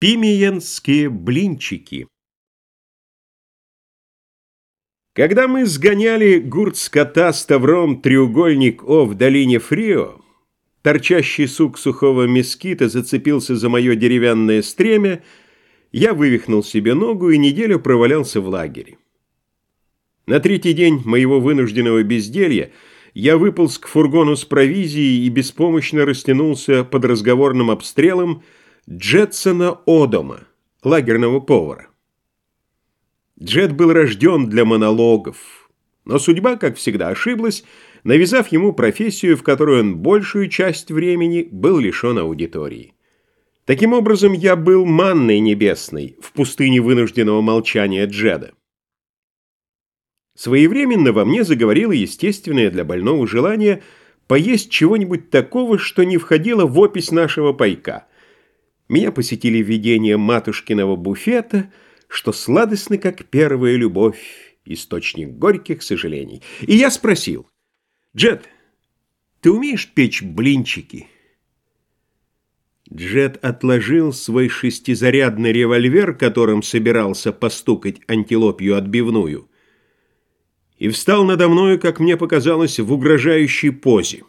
Пимиенские блинчики Когда мы сгоняли гурт скота с тавром треугольник О в долине Фрио, торчащий сук сухого мескита зацепился за мое деревянное стремя, я вывихнул себе ногу и неделю провалялся в лагере. На третий день моего вынужденного безделья я выполз к фургону с провизией и беспомощно растянулся под разговорным обстрелом, Джетсона Одома, лагерного повара. Джет был рожден для монологов, но судьба, как всегда, ошиблась, навязав ему профессию, в которой он большую часть времени был лишен аудитории. Таким образом, я был манной небесной в пустыне вынужденного молчания Джеда. Своевременно во мне заговорило естественное для больного желание поесть чего-нибудь такого, что не входило в опись нашего пайка – меня посетили видения матушкиного буфета, что сладостны, как первая любовь, источник горьких сожалений. И я спросил, «Джет, ты умеешь печь блинчики?» Джет отложил свой шестизарядный револьвер, которым собирался постукать антилопью отбивную, и встал надо мною, как мне показалось, в угрожающей позе.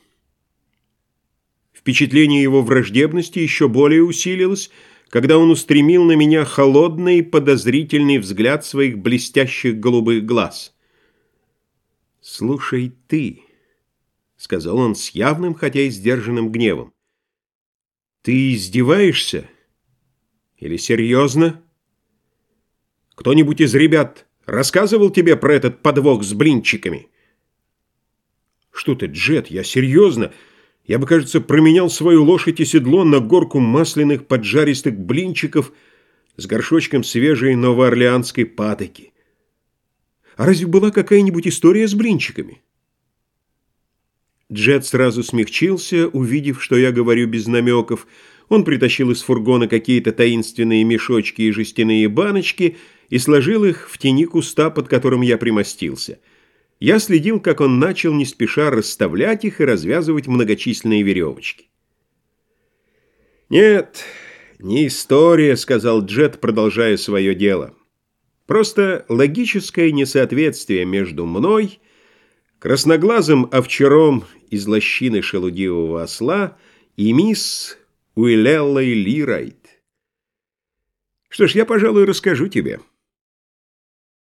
Впечатление его враждебности еще более усилилось, когда он устремил на меня холодный подозрительный взгляд своих блестящих голубых глаз. «Слушай ты», — сказал он с явным, хотя и сдержанным гневом, — «ты издеваешься? Или серьезно? Кто-нибудь из ребят рассказывал тебе про этот подвох с блинчиками?» «Что ты, Джет, я серьезно?» Я бы, кажется, променял свою лошадь и седло на горку масляных поджаристых блинчиков с горшочком свежей новоорлеанской патоки. А разве была какая-нибудь история с блинчиками? Джет сразу смягчился, увидев, что я говорю без намеков. Он притащил из фургона какие-то таинственные мешочки и жестяные баночки и сложил их в тени куста, под которым я примостился – я следил, как он начал не спеша расставлять их и развязывать многочисленные веревочки. «Нет, не история», — сказал Джет, продолжая свое дело. «Просто логическое несоответствие между мной, красноглазым овчаром из лощины шелудивого осла и мисс Уиллеллой Лирайт. Что ж, я, пожалуй, расскажу тебе».